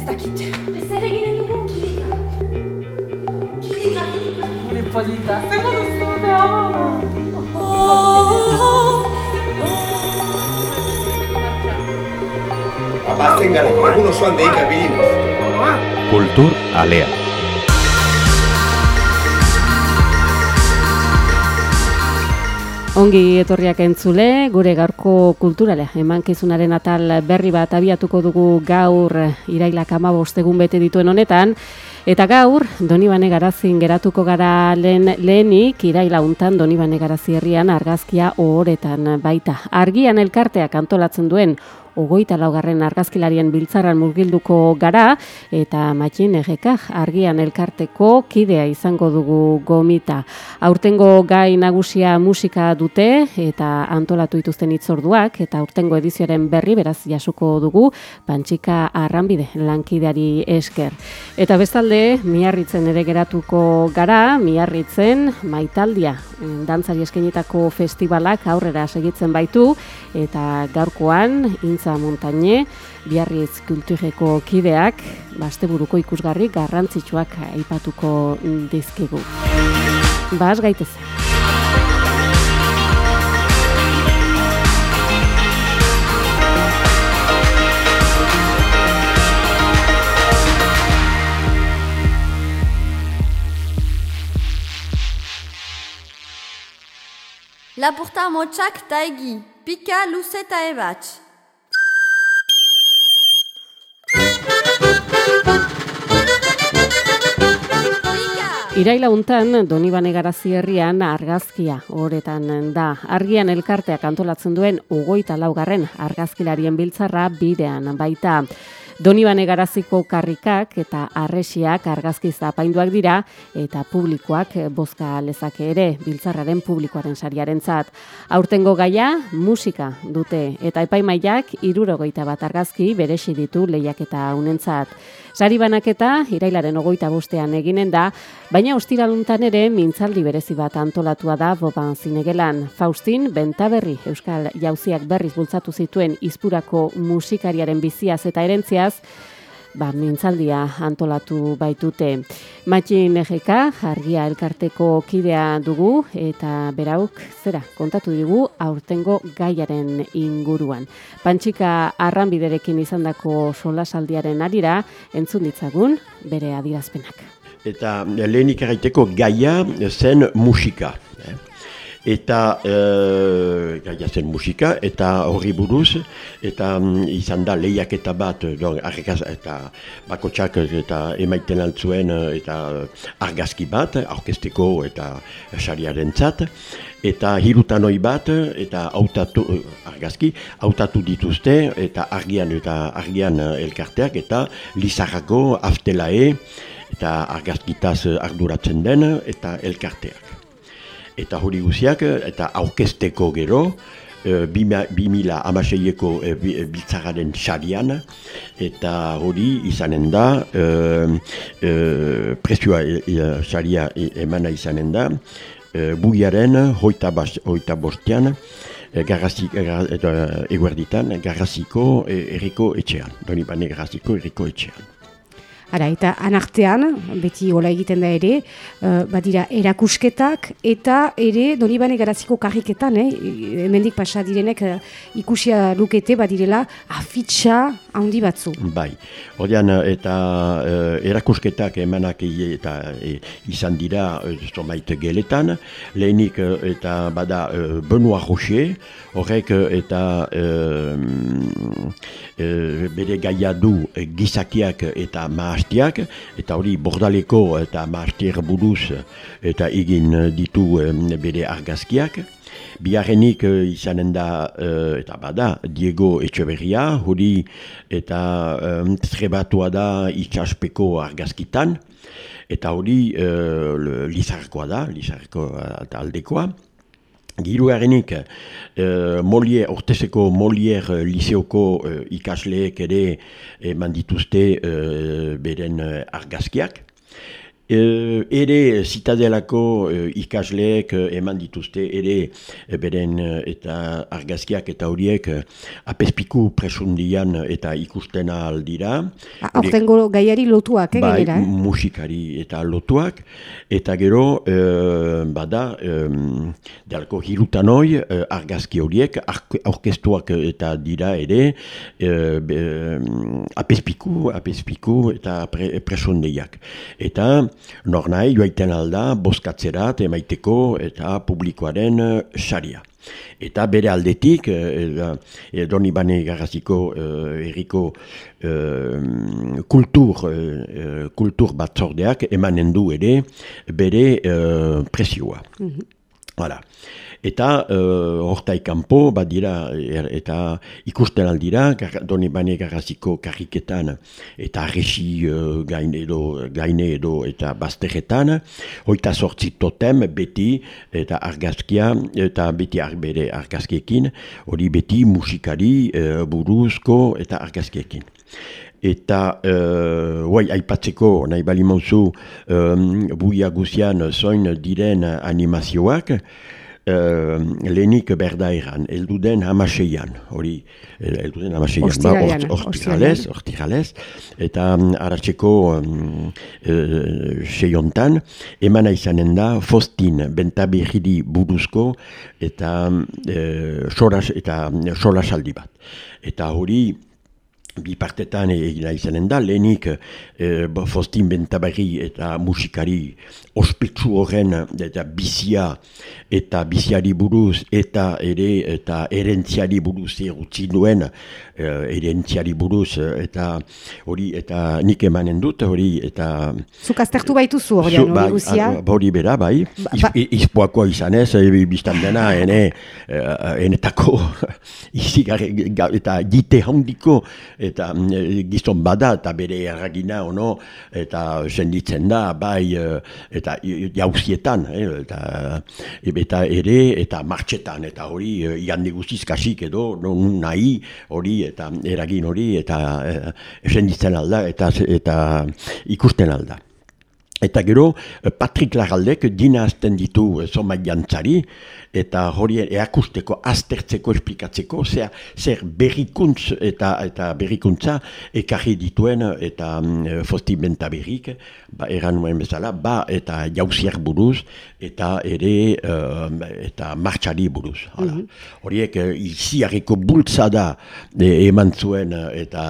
Ez dakit. Ez ere ginen dugu kilika. Kilika, kilika. Gure polita. Zer duzu da? Bazen gara, egun osoan deika bilinez. Kultur Alea. Ongi etorriak entzule, gure gaurko kulturale, emankizunaren atal berri bat abiatuko dugu gaur irailak amabostegun bete dituen honetan, Eta gaur, Donibane Garazin geratuko gara lehen, lehenik, iraila untan Donibane Garazi herrian argazkia ohoretan baita. Argian elkarteak antolatzen duen ogoita laugarren argazkilarien biltzaran murgilduko gara, eta matxin egekak argian elkarteko kidea izango dugu gomita. Aurtengo gai nagusia musika dute, eta antolatu dituzten itzorduak, eta aurtengo edizioaren berri beraz jasuko dugu, pantxika arranbide lankideari esker. Eta bestalde, miarritzen ere geratuko gara, miarritzen maitaldia, dantzari eskenetako festivalak aurrera segitzen baitu, eta gaurkoan, Intza Montañe, Biarritz Kultureko kideak, basteburuko ikusgarri garrantzitsuak aipatuko dizkigu. Bas gaitez. Lapurta motxak taigi, pika luze eta ebatx. Iraila untan, Donibane Garazi herrian argazkia horretan da. Argian elkarteak antolatzen duen ugoita laugarren argazkilarien biltzarra bidean baita. Donibane Garaziko karrikak eta arresiak argazkiz apainduak dira eta publikoak bozka lezake ere biltzarraren publikoaren sariarentzat. Aurtengo gaia musika dute eta epaimaiak irurogeita bat argazki beresi ditu lehiak eta unentzat. Sari banaketa irailaren ogoita bostean eginen da, baina ostiraluntan ere mintzaldi berezi bat antolatua da boban zinegelan. Faustin, Bentaberri, Euskal Jauziak berriz bultzatu zituen izpurako musikariaren biziaz eta erentziaz, ba, mintzaldia antolatu baitute. Matxin egeka, jargia elkarteko kidea dugu, eta berauk, zera, kontatu digu, aurtengo gaiaren inguruan. Pantxika arranbiderekin izandako solasaldiaren arira, entzun ditzagun, bere adirazpenak. Eta lehenik erraiteko gaia zen musika. eh. Eta e, gaia zen musika, eta horri buruz, eta mm, izan da lehiaketa bat, don, argaz, eta bakotsak eta emaiten altzuen eta argazki bat, aurkesteko eta sariaren zat, eta hirutanoi bat, eta hautatu, argazki, hautatu dituzte, eta argian eta argian elkarteak, eta lizarrako aftelae, eta argazkitaz arduratzen den, eta elkarteak eta hori guziak, eta aurkesteko gero, e, bi mila amaseieko e, biltzagaren xarian, eta hori izanen da, e, e, presioa xaria emana izanen da, e, buiaren hoita, bas, hoita bostean, garrazik, eguerditan, garraziko erriko etxean, doni bane garraziko erriko etxean. Ara, eta anartean, beti hola egiten da ere, uh, badira erakusketak eta ere donibane garaziko karriketan, eh? hemendik pasa direnek uh, ikusia lukete badirela afitxa handi batzu. Bai, ordean eta uh, erakusketak emanak eta izan dira zomait geletan, lehenik eta bada uh, Benoit Rocher, horrek eta bere gaia du gizakiak eta maastiak, eta hori bordaleko eta maastier buruz eta egin ditu bere argazkiak. Biarrenik izanen da, eta bada, Diego Etxeberria, hori eta um, trebatua da itxaspeko argazkitan, eta hori uh, lizarkoa da, lizarko aldekoa. Giruarenik, uh, Molière, orteseko Molière uh, liseoko uh, ikasleek ere eman dituzte uh, beren uh, argazkiak. E, ere zitadelako e, ikasleek e, eman dituzte, ere beren eta argazkiak eta horiek apezpiku presundian eta ikusten aldira. Hortengo gaiari lotuak, eh, bai, gainera, eh? musikari eta lotuak, eta gero, e, bada, e, delako hirutan hoi, e, argazki horiek, aurkeztuak eta dira ere, e, be, apezpiku, apezpiku eta pre, presondeiak. Eta, nor nahi, joaiten alda, boskatzerat, emaiteko eta publikoaren eh, saria. Eta bere aldetik, eh, eh, Doni Bane Garraziko erriko eh, kultur, eh, kultur batzordeak emanen du ere bere eh, presioa. Hala. Eta uh, hortai kanpo, badira, er, eta ikusten aldira, gar, doni bane garraziko karriketan, eta arresi uh, gaine, edo, gaine edo eta bazterretan, hoita sortzi totem beti, eta argazkia, eta beti bere argazkiekin, hori beti musikari uh, buruzko eta argazkiekin. Eta, uh, guai, aipatzeko, nahi bali mauzu, um, buia guzian zoin diren animazioak, uh, lehenik berda eran, elduden hamaseian, hori, elduden hamaseian, Ostiralean, hortigalez, hortigalez, eta um, aratzeko um, uh, seiontan, emana izanen da, fostin, bentabiridi buruzko, eta uh, soras, eta solasaldi bat. Eta hori, bi partetan egina izanen da, lehenik e, Fostin Bentabarri eta musikari ospetsu horren eta bizia eta biziari buruz eta ere eta erentziari buruz erutzi duen erentziari buruz eta hori eta nik emanen dut hori eta Zuk aztertu baituzu hori Zu- bai, guzia. a- hori bera, bai. Ba- ba- i- izpoako izanez, e, biztan dena, ene, eh, enetako izigarri, ga- eta jite handiko, eta mm, eh, gizon bada, eta bere erragina, ono, eta senditzen da, bai, eh, eta jauzietan, eh, eta, eta ere, eta martxetan, eta hori, eh, igande guztiz kasik edo, no, nun nahi, hori, eta eragin hori, eta eh, senditzen alda, eta, eta ikusten alda. Eta gero, eh, Patrick Larraldek dina azten ditu eh, zonbait jantzari, eta hori eakusteko, aztertzeko, esplikatzeko, zer, zer berrikuntz eta, eta berrikuntza ekarri dituen eta mm, fosti benta berrik, ba, eran nuen bezala, ba eta jauziak buruz, eta ere eh, eta martxari buruz. Hala. Horiek eh, iziarriko bultzada eh, eman zuen eh, eta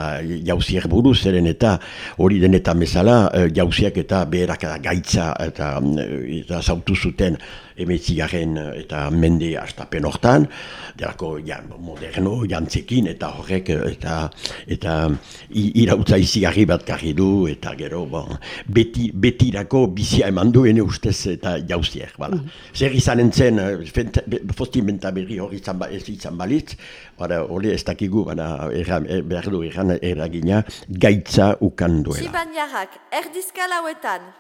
jauziak buruz, zeren eta hori denetan bezala, eh, jauziak eta beherak eta gaitza eta, mm, eta zautu zuten emetzigarren eta mende astapen hortan, delako ja, moderno jantzekin eta horrek eh, eta eta irautza izigarri bat karri du eta gero bon, beti, betirako bizia eman du ene ustez eta jauziek. Bala. Zer izanen zen, eh, fent- be- fosti menta berri hori izan, ba, ez izan balitz, Hora, hori ez dakigu, baina erran, er, behar du erran eragina gaitza ukan duela. Txibaniarrak, erdizka lauetan.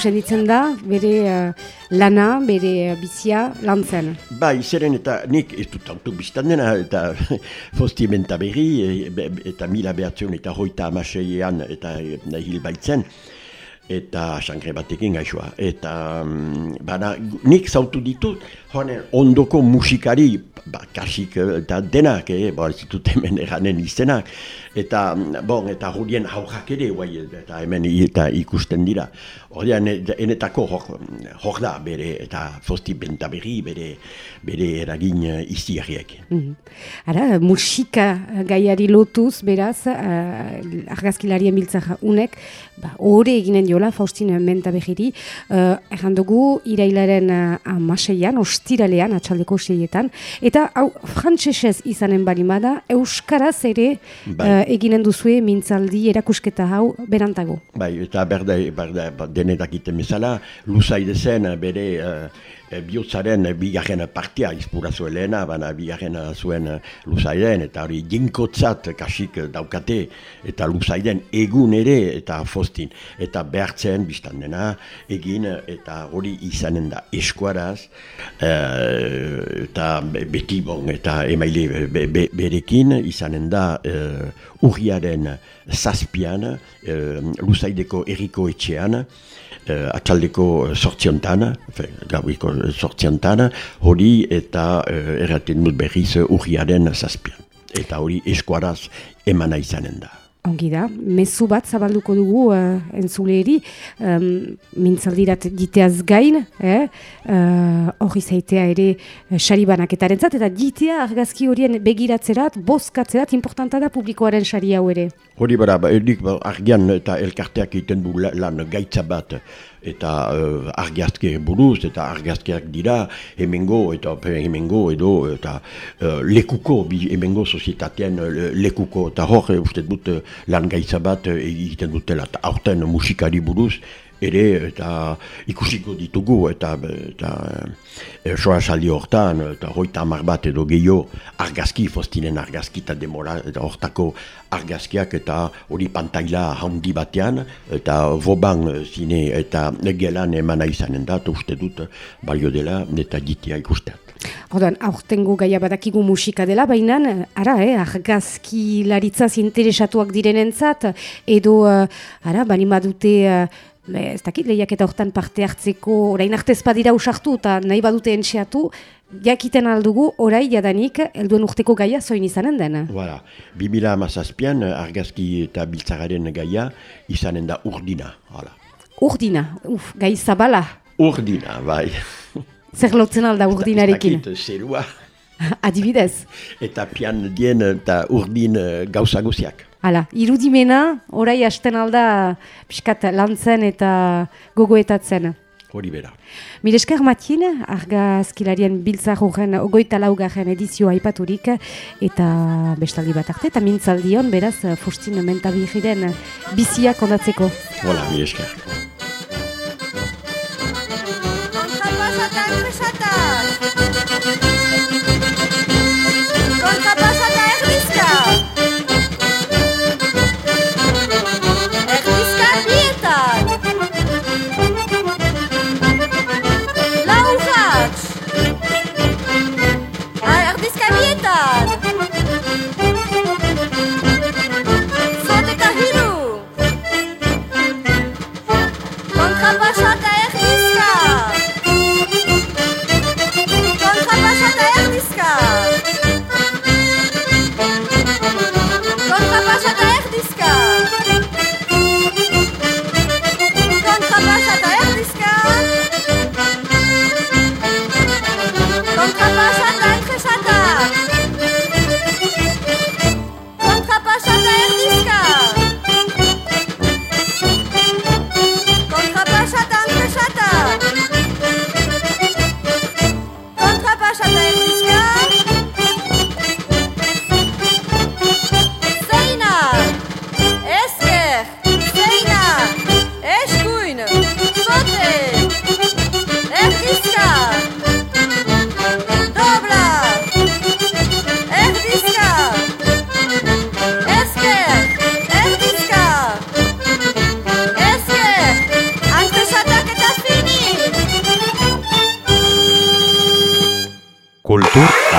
Senditzen da, bere eh, lana, bere eh, bizia lantzen. Bai, zeren eta nik ez dut auto biztan dena, eta fosti ementa berri, e, be- eta mila behatzion eta hoita amaseian eta e, hil baitzen. Eta sangre batekin gaixoa. Eta mm, bana, nik zautu ditut, joanen ondoko musikari, ba, kasik eh, eta denak, eh, ba, ez ditut hemen eranen izenak, eta, mm, bon, eta hurien haurrak ere, guai, eta hemen eta ikusten dira. Horrean, enetako hor, hor da, bere, eta fosti bentaberri, bere, bere eragin eh, iziarriekin. Mhm. Ara, musika gaiari lotuz, beraz, uh, argazkilarien biltzak unek, ba, hori eginen diola, Faustin menta behiri, uh, erran dugu, irailaren uh, amaseian, ostiralean, atxaldeko seietan, eta hau, frantsesez izanen balimada, euskaraz ere Bai. uh, eginen duzue mintzaldi erakusketa hau berantago. Bai, eta berde, berde, ba, denetak iten bezala, luzaide zen bere uh, bihotzaren bigarren partia izpura zuelena, baina bigarren zuen eh, luzaiden, eta hori jinkotzat kasik daukate, eta luzaiden egun ere, eta fostin, eta behartzen biztan dena, egin, eta hori izanen da eskuaraz, eh, eta be- beti bon, eta emaile be, be, berekin izanen da eh, urriaren zazpian, eh, luzaideko erriko etxean, eh, atxaldeko sortziontan, fe, gauiko sortziontan, hori eta eh, erraten dut berriz urriaren zazpian. Eta hori eskuaraz emana izanen da. Ongi da, mezu bat zabalduko dugu uh, entzuleri, um, mintzaldirat diteaz gain, eh? uh, hori zaitea ere uh, sari banaketaren zat, eta ditea argazki horien begiratzerat, bozkatzerat, importanta da publikoaren sari hau ere. Hori bera, ba, ba, argian eta elkarteak egiten du la- lan gaitza bat eta uh, argazke buruz eta argazkeak dira hemengo eta hemengo edo eta uh, lekuko, bi, hemengo sozietatean uh, lekuko. Eta hor uste dut lan gaitza bat egiten dutela. Eta aurten musikari buruz ere eta ikusiko ditugu eta, eta e, soa saldi hortan eta hoita hamar bat edo gehiago argazki fostinen argazki eta demora eta hortako argazkiak eta hori pantaila handi batean eta voban zine eta gelan emana izanen da eta uste dut balio dela eta ditia ikusteat. Orduan, aurtengo gaia badakigu musika dela, baina, ara, eh, argazki laritzaz interesatuak direnentzat, edo, uh, ara, bani badute, uh, ez dakit, lehiak hortan parte hartzeko, orain arte ez badira usartu eta nahi badute entxeatu, jakiten aldugu, orai jadanik, helduen urteko gaia zoin izanen den. Voilà. 2000 amazazpian argazki eta biltzagaren gaia izanen da urdina. Hala. Urdina, uf, gai zabala, Urdina, bai. zer lotzen alda urdinarekin, Ez dakit, zerua. adibidez. eta pian dien eta urdin eh, gauza guziak. Hala, irudimena, orai hasten alda pixkat lantzen eta gogoetatzen. Hori bera. Miresker Matin, argazkilarien biltzar horren ogoita laugarren edizioa aipaturik eta bestaldi bat arte, eta mintzaldion beraz Faustin Mentabihiren biziak ondatzeko. Hola, mi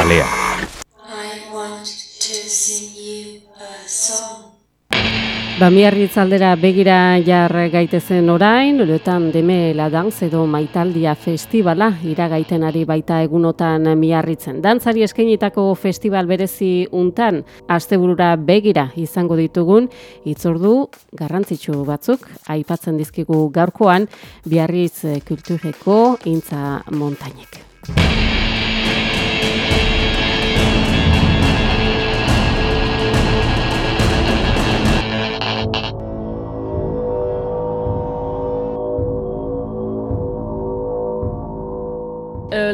Kultur alea. I want to sing you a song. Bamiarritz aldera begira jar gaitezen orain, loretan deme la danz edo maitaldia festivala iragaiten ari baita egunotan miarritzen. Dantzari eskainitako festival berezi untan, asteburura begira izango ditugun, itzordu garrantzitsu batzuk, aipatzen dizkigu gaurkoan, biarritz kultureko intza montainek.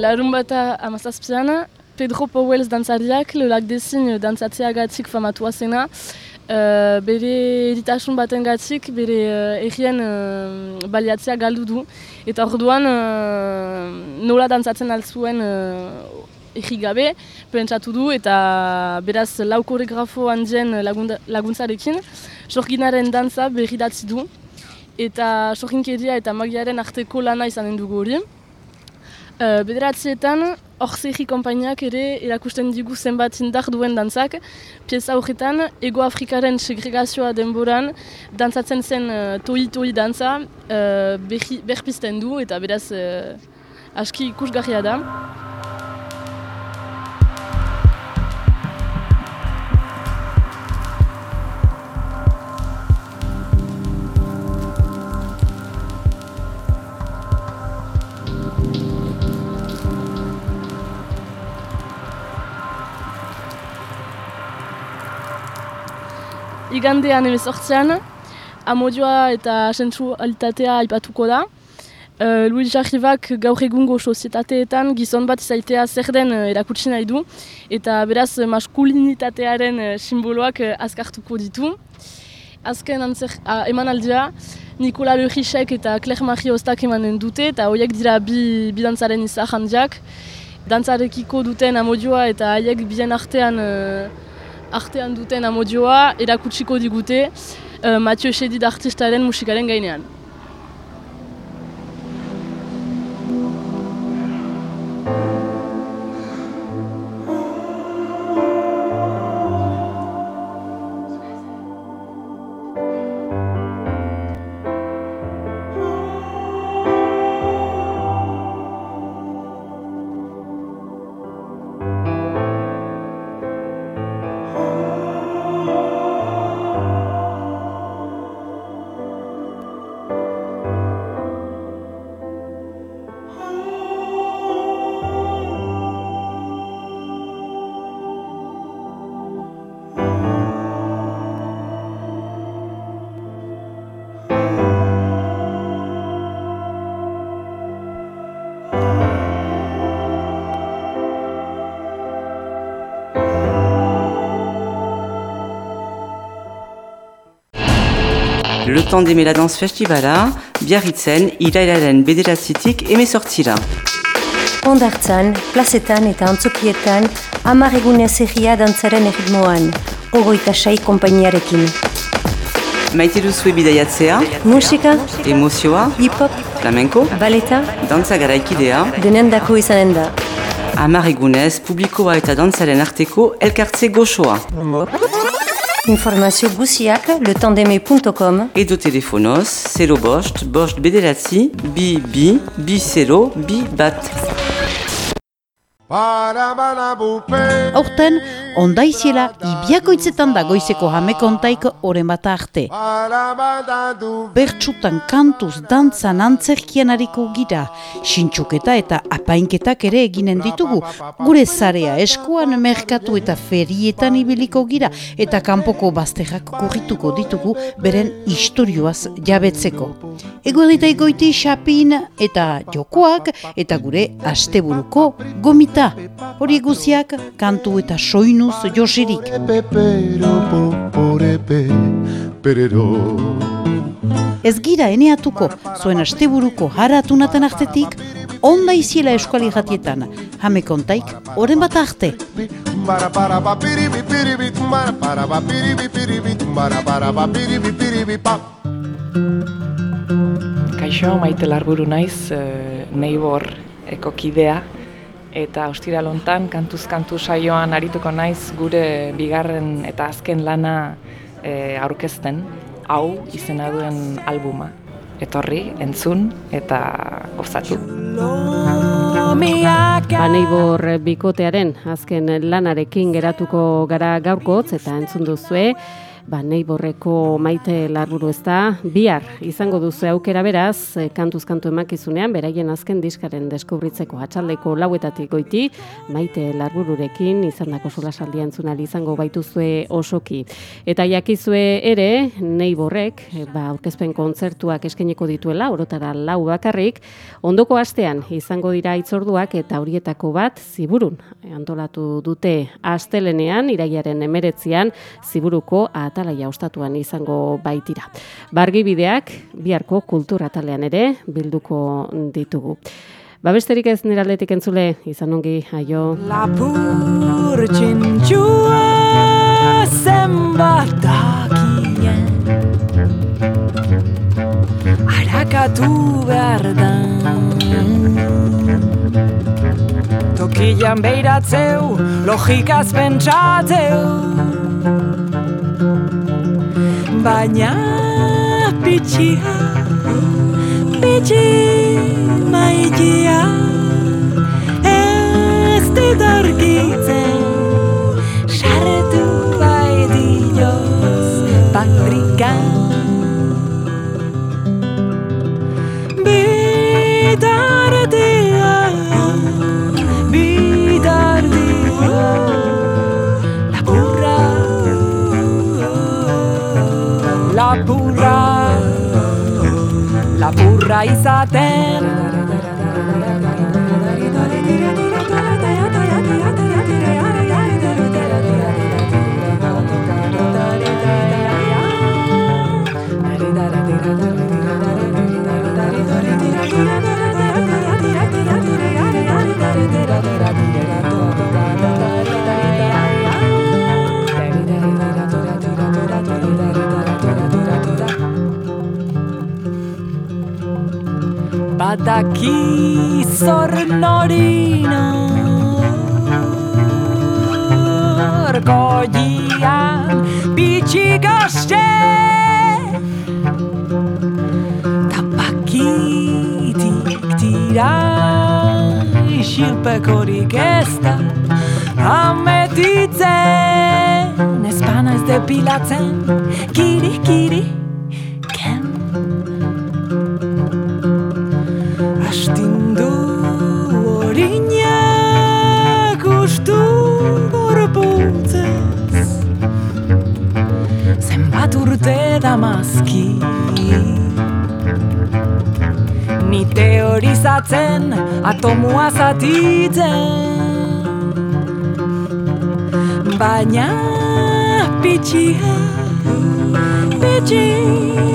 Larun bat amazazpian, Pedro Powells dantzariak, lelak dezin dantzatzea gatik famatua zena, uh, bere eritasun baten gatik, bere uh, errien uh, baliatzea galdu du. Eta orduan uh, nola dantzatzen altzuen uh, erri gabe, pentsatu du eta beraz lau koregrafo handien laguntzarekin, sorginaren dantza berri du. Eta sorginkeria eta magiaren arteko lana izanen dugu hori. Uh, Bederatzietan, Orzegi konpainiak ere erakusten digu zenbat indar duen dantzak. Pieza horretan, Ego Afrikaren segregazioa denboran, dantzatzen zen uh, toi-toi dantza, uh, berpizten du eta beraz uh, aski ikusgarria da. Igandean emezortzean, amodioa eta sensualitatea aipatuko da. Uh, Luis Jarribak gaur egungo sozietateetan gizon bat izaitea zer den uh, erakutsi nahi du eta beraz maskulinitatearen uh, simboloak uh, azkartuko ditu. Azken antzer, uh, eman aldia, Nikola Lohrisek eta Claire Marie Ostak emanen dute eta horiek dira bi, bi dantzaren izah handiak. Dantzarekiko duten amodioa eta haiek bien artean artean duten amodioa erakutsiko digute uh, Mathieu Chedid artistaren musikaren gainean. Temps d'aimer la danse festivala, biarritzen, irailaren bederatzitik emezortzira. Ondartzan, plazetan eta antzokietan, amar egunez egia dantzaren erritmoan, ogoita sai kompainiarekin. Maite duzue bidaiatzea, Musika, emozioa, hip-hop, flamenko, baleta, dantza garaikidea, denen dako izanen da. amar egunez, publikoa eta dantzaren arteko elkartze goxoa. Informazio guziak letandeme.com Edo telefonoz, 0 bost, bost bederatzi, bi bi, bi 0, bi bat. Aurten, ondaiziela ibiakoitzetan da goizeko jamekontaik oren bat arte. Bertsutan kantuz dantzan antzerkian hariko gira, sintxuketa eta apainketak ere eginen ditugu. Gure zarea eskuan merkatu eta ferietan ibiliko gira eta kanpoko bazterrak kurrituko ditugu beren istorioaz jabetzeko. Eguerdita egoiti xapin eta jokoak eta gure asteburuko gomita. Hori guziak kantu eta soinuz josirik. Ez gira eneatuko, zuen asteburuko haratunaten artetik, onda iziela eskuali jatietan, jame kontaik, oren bat arte. Kaixo, maite larburu naiz, e, neibor ekokidea, eta ostira lontan, kantuz kantu saioan arituko naiz gure bigarren eta azken lana e, aurkezten. hau izena duen albuma. Etorri, entzun eta gozatu. Baneibor bikotearen azken lanarekin geratuko gara gaurkotz eta entzun duzue ba, neiborreko maite larburu ez da, bihar izango duzu aukera beraz, e, kantuz kantu emakizunean, beraien azken diskaren deskubritzeko atxaldeko lauetatik goiti, maite larbururekin izan dako solasaldi entzunari izango baituzue osoki. Eta jakizue ere, neiborrek, e, ba, aurkezpen kontzertuak eskeneko dituela, orotara lau bakarrik, ondoko astean izango dira itzorduak eta horietako bat ziburun antolatu dute astelenean, iraiaren emeretzian, ziburuko at atalaia ostatuan izango baitira. Bargibideak biharko kultura atalean ere bilduko ditugu. Babesterik ez nire aldetik entzule, izan ongi, aio. Lapur txintxua zenbat dakien Arakatu behar da Tokian beiratzeu, logikaz pentsatzeu baina pitxia, pitxi maitia ez dit argitzen sartu baitioz patrikan bitartea lapurra. Lapurra izaten badaki zor norino Goian bitxi gazte Tapakitik tira Isilpekorik ez da. Ametitzen Espana ez depilatzen Kiri, kiri damazki Ni teorizatzen atomua zatitzen. Baina pitxia, pitxi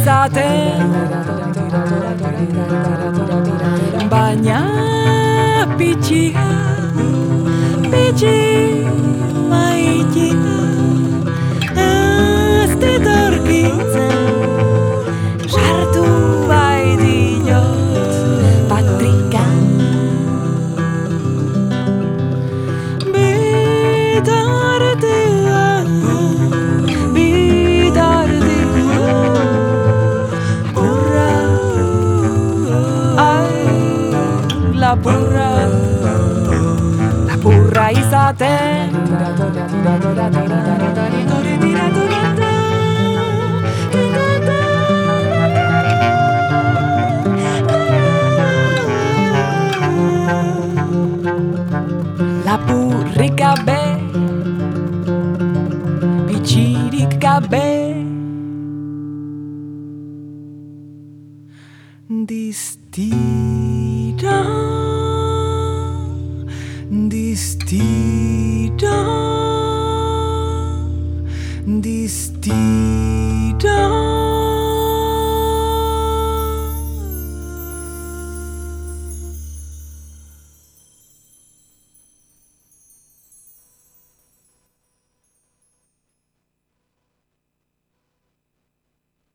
izaten. Baina pitxia, pitxi maitia Ez ditorkitzen